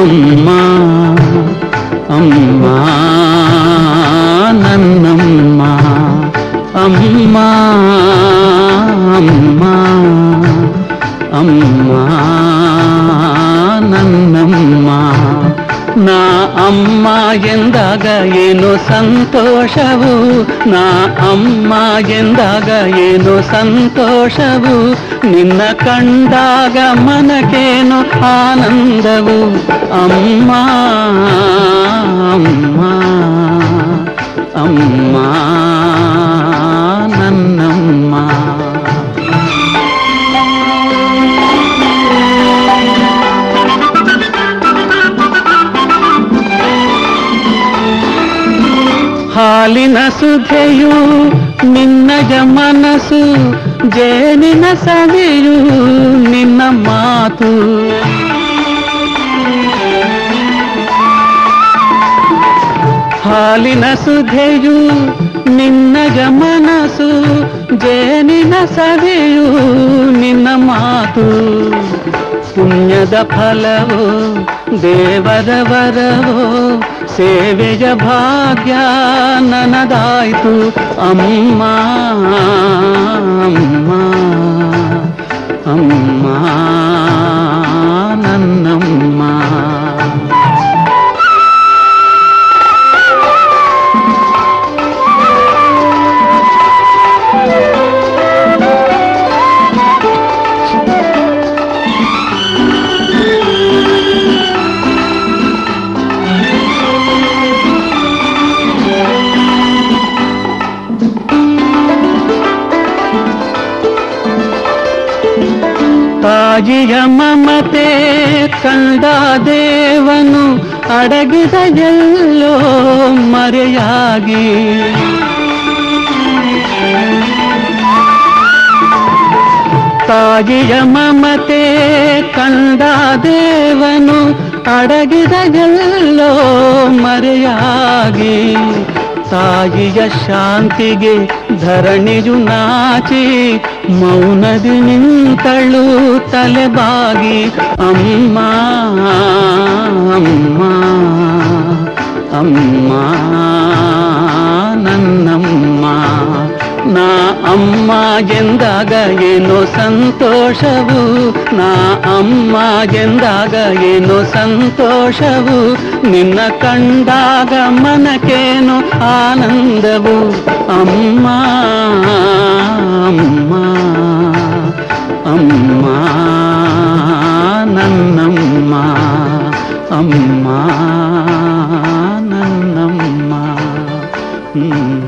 అమ్మా అమ్మా నన్నమ్మా అమ్మా అమ్మా అమ్మా నన్నమ్మా ನಾ ಅಮ್ಮ ಎಂದಾಗ ಏನು ಸಂತೋಷವು ನಾ ಅಮ್ಮ ಎಂದಾಗ ಏನು ಸಂತೋಷವು ನಿನ್ನ ಕಂಡಾಗ ಮನಕೇನು ಆನಂದವು? ಅಮ್ಮ ಅಮ್ಮ ಅಮ್ಮ ನನ್ನಮ್ಮ. ಹಾಲಿನ ಸುಧೆಯು ನಿನ್ನಯ ಮನಸ್ಸು ಜೇನಿನ ಸವಿಯು ನಿನ್ನ ಮಾತು ಹಾಲಿನ ಸುಧೆಯು ನಿನ್ನಯ ಮನಸ್ಸು ಜೇನಿನ ಸವಿಯು ನಿನ್ನ ಮಾತು ಪುಣ್ಯದ ಫಲವೋ ದೇವರ ವರವೋ ಸೇವೆಯ ಭಾಗ್ಯ ನನದಾಯ್ತು ಅಮ್ಮ ಅಮ್ಮ ತಾಯಿಯ ಮಮತೆ ಕಂಡ ದೇವನು ಅಡಗಿದ ಎಲ್ಲೋ ಮರೆಯಾಗಿ. ತಾಜಿಯ ಮಮತೆ ಕಂಡ ದೇವನು ಅಡಗಿದ ಎಲ್ಲೋ ಮರೆಯಾಗಿ. ತಾಯಿಯ ಶಾಂತಿಗೆ ಧರಣಿಯು ನಾಚಿ ಮೌನದಿ ನಿಂತಳು ತಲೆಬಾಗಿ ಅಮ್ಮ ಅಮ್ಮ ಅಮ್ಮ ನನ್ನಮ್ಮ ನಾ ಅಮ್ಮ ಎಂದಾಗ ಏನೋ ಸಂತೋಷವು ನಾ ಅಮ್ಮ ಎಂದಾಗ ಏನೋ ಸಂತೋಷವು ನಿನ್ನ ಕಂಡಾಗ ಮನಕೇನು ಆನಂದವು ಅಮ್ಮ ಅಮ್ಮ ಅಮ್ಮ ನನ್ನಮ್ಮ ಅಮ್ಮ ನನ್ನಮ್ಮ ಹ್ಮ್